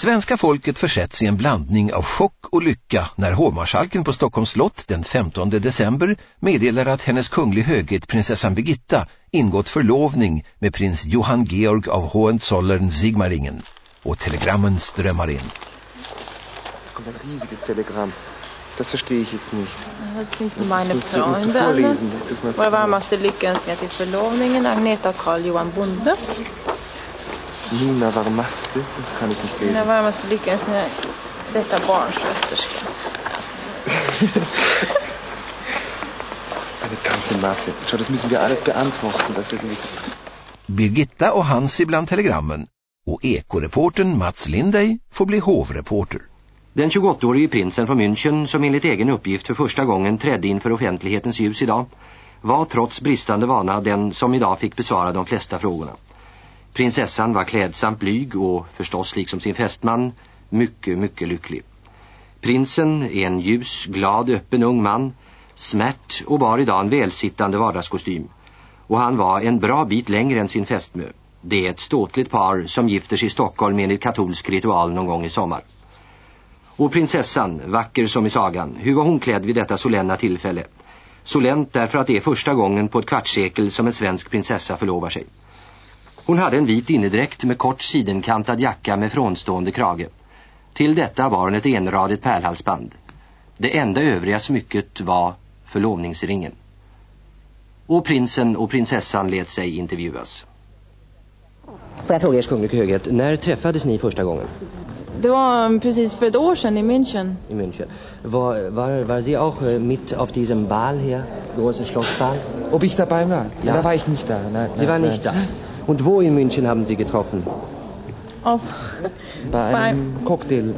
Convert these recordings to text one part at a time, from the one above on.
Svenska folket försätts i en blandning av chock och lycka när hovmarskalken på Stockholms slott den 15 december meddelar att hennes kunglig höghet prinsessan Birgitta ingått förlovning med prins Johann Georg av Hohenzollern-Sigmaringen. Och telegrammen strömmar in. Es kommt ein riesiges Telegramm. Das verstehe ich jetzt nicht. Det sind meine du- musst du Freunde. vorlesen. Ist das mal Våra varmaste lyckönskningar till förlovningen Agneta och Carl Johan Bonde. Nina Warmaste? Das kann ich nicht Mina lesen. varmaste lyckönskningar detta barnsköterska. Eine ganze Masse. Schau, das müssen wir alles beantworten. Das wird nicht... Birgitta och Hansi bland telegrammen. Och ekoreportern Mats Lindey får bli hovreporter. Den 28-årige prinsen från München som enligt egen uppgift för första gången trädde inför offentlighetens ljus idag var trots bristande vana den som idag fick besvara de flesta frågorna. Prinsessan var klädsamt blyg och förstås liksom sin fästman mycket, mycket lycklig. Prinsen är en ljus, glad, öppen ung man, smärt och bar idag en välsittande vardagskostym. Och han var en bra bit längre än sin fästmö. Det är ett ståtligt par som gifter sig i Stockholm enligt katolsk ritual någon gång i sommar. Och prinsessan, vacker som i sagan, hur var hon klädd vid detta solenna tillfälle? Solent därför att det är första gången på ett kvartssekel som en svensk prinsessa förlovar sig. Hon hade en vit innedräkt med kort sidenkantad jacka med frånstående krage. Till detta bar hon ett enradigt pärlhalsband. Det enda övriga smycket var förlovningsringen. Och prinsen och prinsessan lät sig intervjuas. Får jag fråga ers kunglig höghet, när träffades ni första gången Det var precis för ett år sedan i München. i München? Var, var, var Sie auch äh, mit auf diesem Ball hier, großen Schlossball? Ob ich dabei war? Ja. Da war ich nicht da. Nein, Sie nein, waren nein. nicht da. Und wo in München haben Sie getroffen? Auf, Bei einem Cocktail.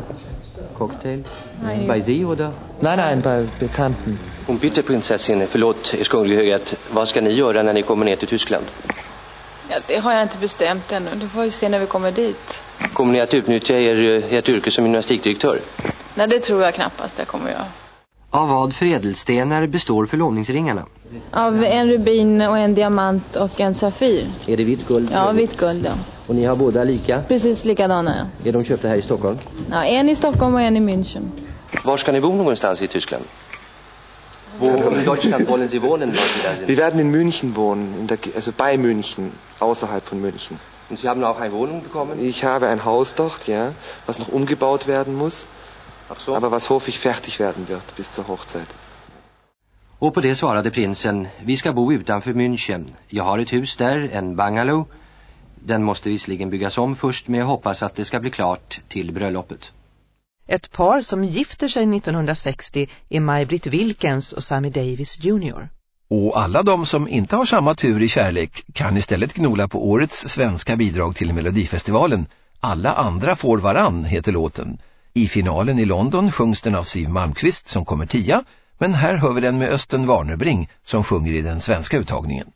Cocktail? Nej. Bei Sie oder? Nein, nein, bei Bekannten. Hon bitte prinsessin, förlåt ers kunglig höghet, vad ska ni göra när ni kommer ner till Tyskland? ja, det har jag inte bestämt ännu. Det får vi se när vi kommer dit. Kommer ni att utnyttja er, ert yrke som gymnastikdirektör? Nej, det tror jag knappast jag kommer göra. Av vad för ädelstenar består förlovningsringarna? Av en rubin och en diamant och en safir. Är det vitt guld? Ja, vitt guld ja. Och ni har båda lika? Precis likadana ja. Är de köpta här i Stockholm? ja. En i Stockholm och en i München. Var ska ni bo någonstans i Tyskland? Wo in Deutschland wollen Sie wohnen, Wir werden in München wohnen, in der, also bei München, außerhalb von München. Und Sie haben auch eine Wohnung bekommen? Ich habe ein Haus dort, ja, was noch umgebaut werden muss, so. aber was hoffentlich fertig werden wird bis zur Hochzeit. Och på det svarade prinsen, vi ska bo utanför München. Jag har ett hus där, en bungalow. Den måste visserligen byggas om först men jag hoppas att det ska bli klart till bröllopet. Ett par som gifter sig 1960 är Maj-Britt Wilkens och Sammy Davis Jr. Och alla de som inte har samma tur i kärlek kan istället gnola på årets svenska bidrag till Melodifestivalen. Alla andra får varann heter låten. I finalen i London sjungs den av Siv Malmqvist som kommer tia, men här hör vi den med Östen Warnerbring som sjunger i den svenska uttagningen.